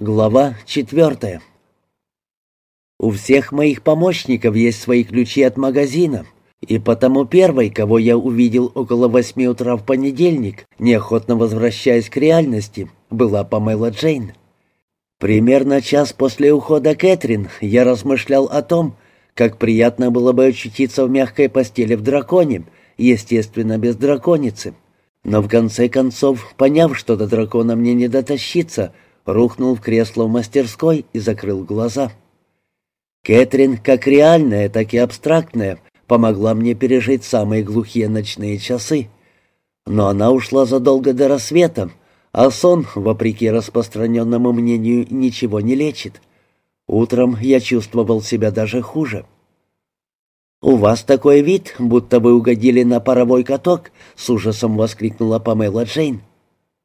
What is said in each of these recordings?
Глава четвертая. У всех моих помощников есть свои ключи от магазина, и потому первой, кого я увидел около восьми утра в понедельник, неохотно возвращаясь к реальности, была Памела Джейн. Примерно час после ухода Кэтрин я размышлял о том, как приятно было бы очутиться в мягкой постели в драконе, естественно, без драконицы. Но в конце концов, поняв, что до дракона мне не дотащиться, рухнул в кресло в мастерской и закрыл глаза. Кэтрин, как реальная, так и абстрактная, помогла мне пережить самые глухие ночные часы. Но она ушла задолго до рассвета, а сон, вопреки распространенному мнению, ничего не лечит. Утром я чувствовал себя даже хуже. «У вас такой вид, будто вы угодили на паровой каток», — с ужасом воскликнула Памела Джейн.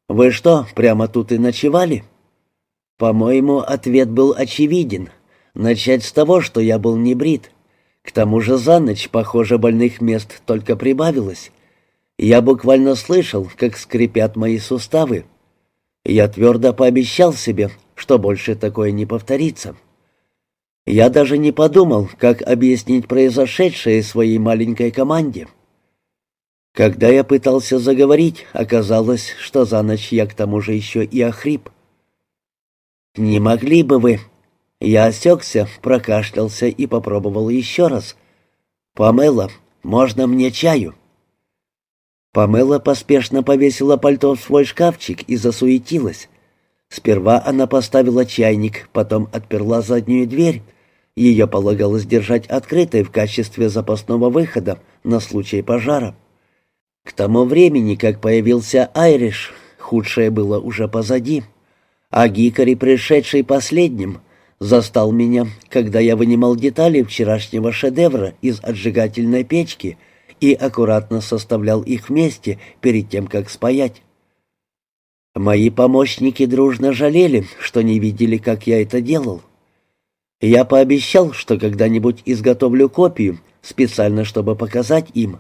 «Вы что, прямо тут и ночевали?» По-моему, ответ был очевиден. Начать с того, что я был не брит. К тому же за ночь, похоже, больных мест только прибавилось. Я буквально слышал, как скрипят мои суставы. Я твердо пообещал себе, что больше такое не повторится. Я даже не подумал, как объяснить произошедшее своей маленькой команде. Когда я пытался заговорить, оказалось, что за ночь я к тому же еще и охрип. «Не могли бы вы...» Я осекся, прокашлялся и попробовал еще раз. «Памела, можно мне чаю?» Памела поспешно повесила пальто в свой шкафчик и засуетилась. Сперва она поставила чайник, потом отперла заднюю дверь. Ее полагалось держать открытой в качестве запасного выхода на случай пожара. К тому времени, как появился Айриш, худшее было уже позади а Гикари, пришедший последним, застал меня, когда я вынимал детали вчерашнего шедевра из отжигательной печки и аккуратно составлял их вместе перед тем, как спаять. Мои помощники дружно жалели, что не видели, как я это делал. Я пообещал, что когда-нибудь изготовлю копию, специально чтобы показать им.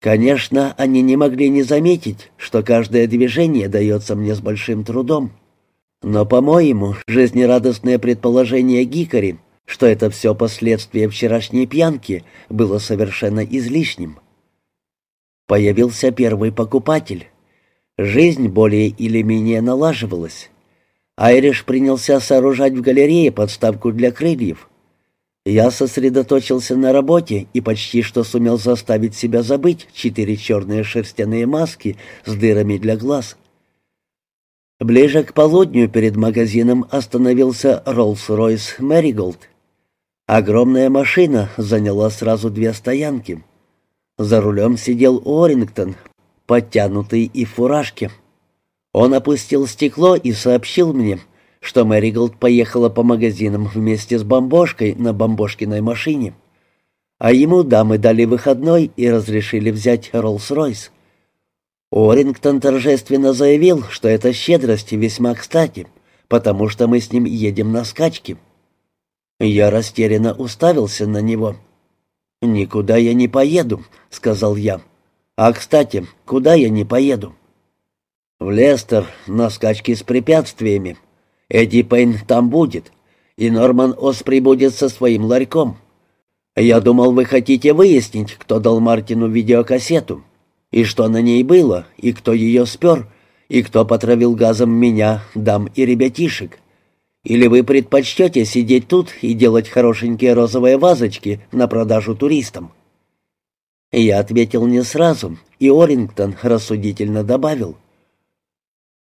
Конечно, они не могли не заметить, что каждое движение дается мне с большим трудом. Но, по-моему, жизнерадостное предположение Гикари, что это все последствия вчерашней пьянки, было совершенно излишним. Появился первый покупатель. Жизнь более или менее налаживалась. Айриш принялся сооружать в галерее подставку для крыльев. Я сосредоточился на работе и почти что сумел заставить себя забыть четыре черные шерстяные маски с дырами для глаз — Ближе к полудню перед магазином остановился Роллс-Ройс Мэриголд. Огромная машина заняла сразу две стоянки. За рулем сидел Орингтон, подтянутый и в фуражке. Он опустил стекло и сообщил мне, что Мэриголд поехала по магазинам вместе с Бомбошкой на Бомбошкиной машине. А ему дамы дали выходной и разрешили взять Роллс-Ройс. Орингтон торжественно заявил, что эта щедрость весьма кстати, потому что мы с ним едем на скачки. Я растерянно уставился на него. «Никуда я не поеду», — сказал я. «А, кстати, куда я не поеду?» «В Лестер, на скачки с препятствиями. Эдди Пейн там будет, и Норман Ос прибудет со своим ларьком. Я думал, вы хотите выяснить, кто дал Мартину видеокассету и что на ней было, и кто ее спер, и кто потравил газом меня, дам и ребятишек. Или вы предпочтете сидеть тут и делать хорошенькие розовые вазочки на продажу туристам?» Я ответил не сразу, и Орингтон рассудительно добавил.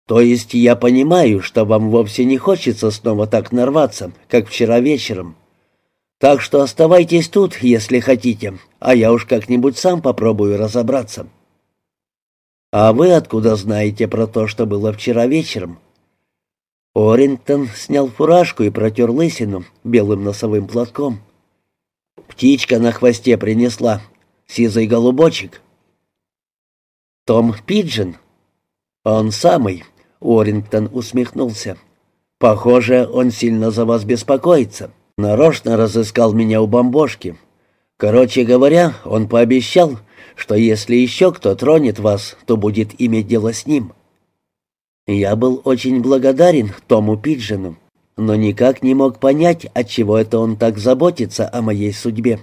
«То есть я понимаю, что вам вовсе не хочется снова так нарваться, как вчера вечером. Так что оставайтесь тут, если хотите, а я уж как-нибудь сам попробую разобраться». «А вы откуда знаете про то, что было вчера вечером?» Орингтон снял фуражку и протер лысину белым носовым платком. «Птичка на хвосте принесла. Сизый голубочек». «Том Пиджин?» «Он самый», — Уоррингтон усмехнулся. «Похоже, он сильно за вас беспокоится. Нарочно разыскал меня у бомбошки. Короче говоря, он пообещал, что если еще кто тронет вас, то будет иметь дело с ним. Я был очень благодарен Тому Пиджину, но никак не мог понять, отчего это он так заботится о моей судьбе.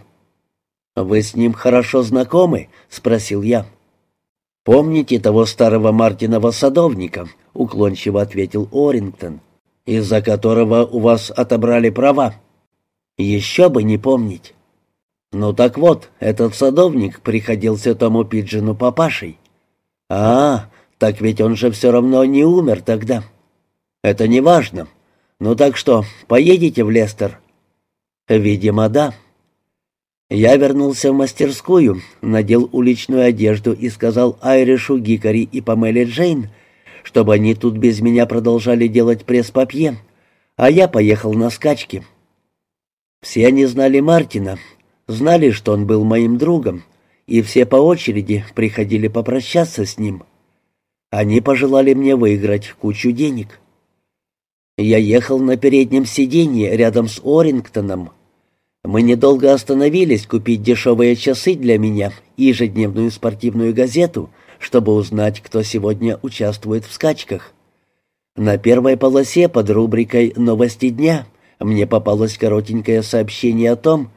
«Вы с ним хорошо знакомы?» — спросил я. «Помните того старого Мартинова садовника?» — уклончиво ответил Орингтон. «Из-за которого у вас отобрали права?» «Еще бы не помнить». «Ну так вот, этот садовник приходился тому Пиджину папашей». «А, так ведь он же все равно не умер тогда». «Это не важно. Ну так что, поедете в Лестер?» «Видимо, да». Я вернулся в мастерскую, надел уличную одежду и сказал Айришу, Гикари и Памеле Джейн, чтобы они тут без меня продолжали делать пресс-папье, а я поехал на скачки. Все они знали Мартина, знали, что он был моим другом, и все по очереди приходили попрощаться с ним. Они пожелали мне выиграть кучу денег. Я ехал на переднем сиденье рядом с Орингтоном, мы недолго остановились купить дешевые часы для меня и ежедневную спортивную газету, чтобы узнать, кто сегодня участвует в скачках. На первой полосе под рубрикой «Новости дня» мне попалось коротенькое сообщение о том, что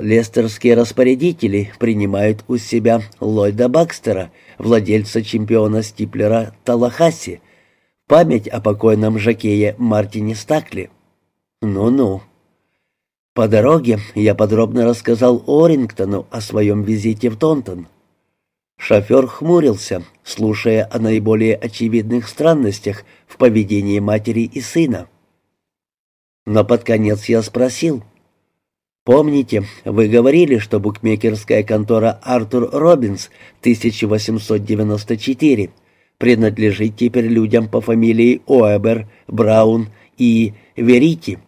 лестерские распорядители принимают у себя Ллойда Бакстера, владельца чемпиона Стиплера Талахаси, память о покойном жокее Мартине Стакли. Ну-ну. По дороге я подробно рассказал Орингтону о своем визите в Тонтон. Шофер хмурился, слушая о наиболее очевидных странностях в поведении матери и сына. Но под конец я спросил. «Помните, вы говорили, что букмекерская контора «Артур Робинс» 1894 принадлежит теперь людям по фамилии Оэбер, Браун и Верити?»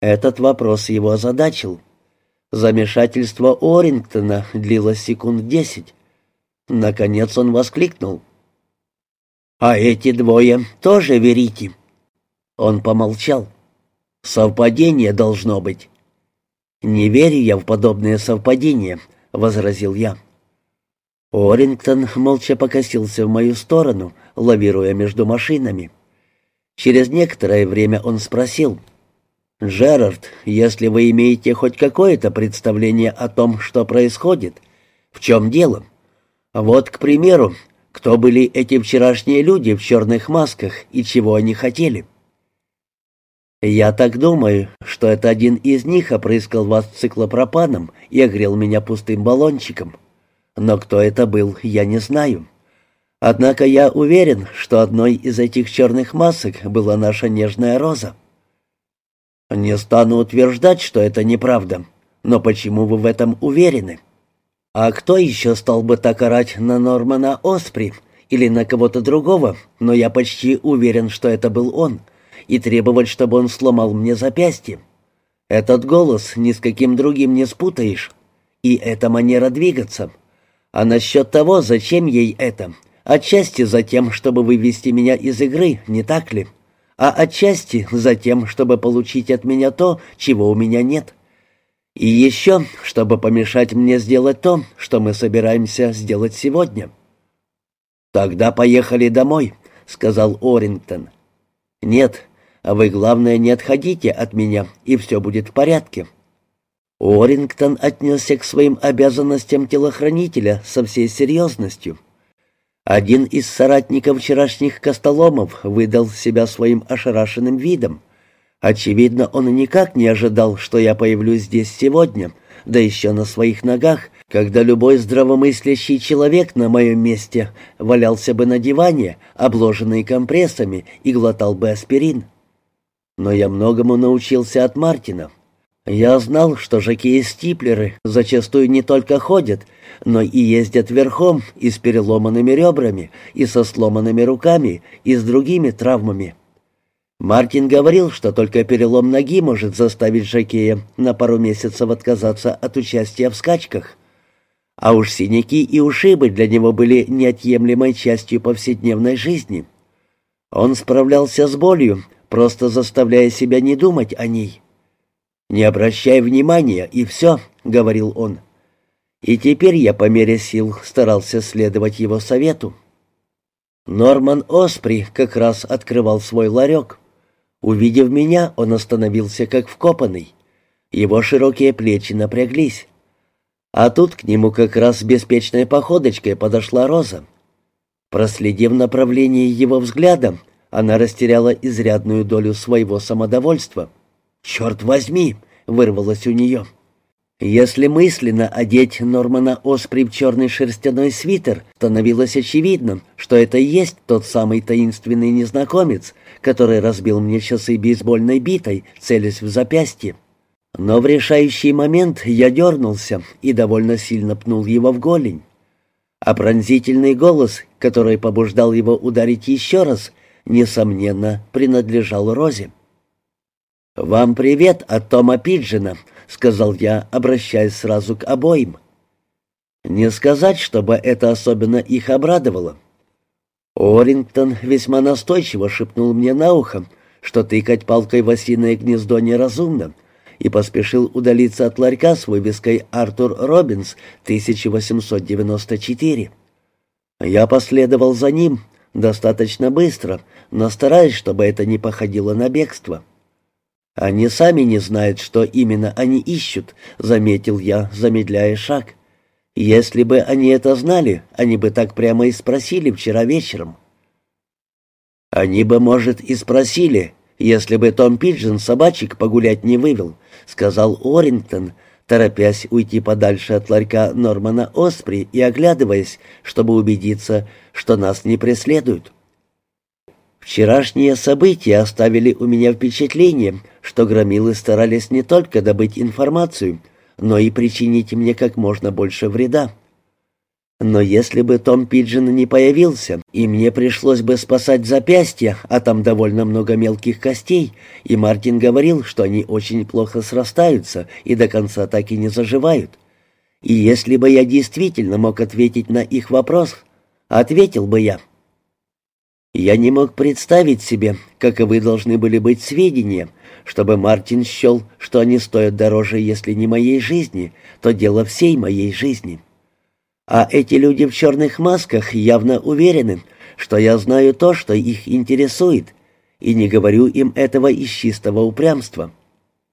Этот вопрос его озадачил. Замешательство Орингтона длилось секунд десять. Наконец он воскликнул. «А эти двое тоже верите?» Он помолчал. «Совпадение должно быть». «Не верю я в подобные совпадения», — возразил я. Орингтон молча покосился в мою сторону, лавируя между машинами. Через некоторое время он спросил — «Джерард, если вы имеете хоть какое-то представление о том, что происходит, в чем дело? Вот, к примеру, кто были эти вчерашние люди в черных масках и чего они хотели?» «Я так думаю, что это один из них опрыскал вас циклопропаном и огрел меня пустым баллончиком. Но кто это был, я не знаю. Однако я уверен, что одной из этих черных масок была наша нежная роза». «Не стану утверждать, что это неправда. Но почему вы в этом уверены?» «А кто еще стал бы так орать на Нормана Оспри или на кого-то другого, но я почти уверен, что это был он, и требовать, чтобы он сломал мне запястье? Этот голос ни с каким другим не спутаешь, и эта манера двигаться. А насчет того, зачем ей это? Отчасти за тем, чтобы вывести меня из игры, не так ли?» а отчасти за тем, чтобы получить от меня то, чего у меня нет. И еще, чтобы помешать мне сделать то, что мы собираемся сделать сегодня. «Тогда поехали домой», — сказал Орингтон. «Нет, вы, главное, не отходите от меня, и все будет в порядке». Орингтон отнесся к своим обязанностям телохранителя со всей серьезностью. Один из соратников вчерашних костоломов выдал себя своим ошарашенным видом. Очевидно, он никак не ожидал, что я появлюсь здесь сегодня, да еще на своих ногах, когда любой здравомыслящий человек на моем месте валялся бы на диване, обложенный компрессами, и глотал бы аспирин. Но я многому научился от Мартина. Я знал, что жакеи-стиплеры зачастую не только ходят, но и ездят верхом и с переломанными ребрами, и со сломанными руками, и с другими травмами. Мартин говорил, что только перелом ноги может заставить жакея на пару месяцев отказаться от участия в скачках. А уж синяки и ушибы для него были неотъемлемой частью повседневной жизни. Он справлялся с болью, просто заставляя себя не думать о ней. «Не обращай внимания, и все», — говорил он. И теперь я по мере сил старался следовать его совету. Норман Оспри как раз открывал свой ларек. Увидев меня, он остановился как вкопанный. Его широкие плечи напряглись. А тут к нему как раз беспечной походочкой подошла Роза. Проследив направление его взгляда, она растеряла изрядную долю своего самодовольства. «Черт возьми!» — вырвалось у нее. Если мысленно одеть Нормана Оспри в черный шерстяной свитер, становилось очевидным, что это и есть тот самый таинственный незнакомец, который разбил мне часы бейсбольной битой, целясь в запястье. Но в решающий момент я дернулся и довольно сильно пнул его в голень. А пронзительный голос, который побуждал его ударить еще раз, несомненно, принадлежал Розе. «Вам привет от Тома Пиджина», — сказал я, обращаясь сразу к обоим. Не сказать, чтобы это особенно их обрадовало. Орингтон весьма настойчиво шепнул мне на ухо, что тыкать палкой в осиное гнездо неразумно, и поспешил удалиться от ларька с вывеской «Артур Робинс, 1894». Я последовал за ним достаточно быстро, но стараясь, чтобы это не походило на бегство. «Они сами не знают, что именно они ищут», — заметил я, замедляя шаг. «Если бы они это знали, они бы так прямо и спросили вчера вечером». «Они бы, может, и спросили, если бы Том Пиджин собачек погулять не вывел», — сказал Орингтон, торопясь уйти подальше от ларька Нормана Оспри и оглядываясь, чтобы убедиться, что нас не преследуют. Вчерашние события оставили у меня впечатление, что громилы старались не только добыть информацию, но и причинить мне как можно больше вреда. Но если бы Том Пиджин не появился, и мне пришлось бы спасать запястья, а там довольно много мелких костей, и Мартин говорил, что они очень плохо срастаются и до конца так и не заживают. И если бы я действительно мог ответить на их вопрос, ответил бы я — я не мог представить себе, каковы должны были быть сведения, чтобы Мартин счел, что они стоят дороже, если не моей жизни, то дело всей моей жизни. А эти люди в черных масках явно уверены, что я знаю то, что их интересует, и не говорю им этого из чистого упрямства.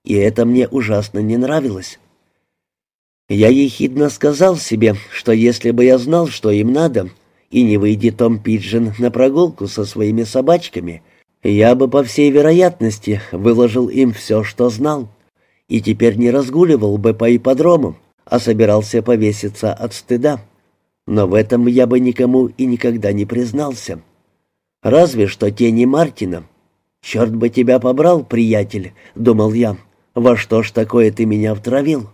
И это мне ужасно не нравилось. Я ехидно сказал себе, что если бы я знал, что им надо — и не выйди Том Пиджин на прогулку со своими собачками, я бы, по всей вероятности, выложил им все, что знал, и теперь не разгуливал бы по ипподрому, а собирался повеситься от стыда. Но в этом я бы никому и никогда не признался. Разве что тени Мартина. «Черт бы тебя побрал, приятель», — думал я, — «во что ж такое ты меня втравил?»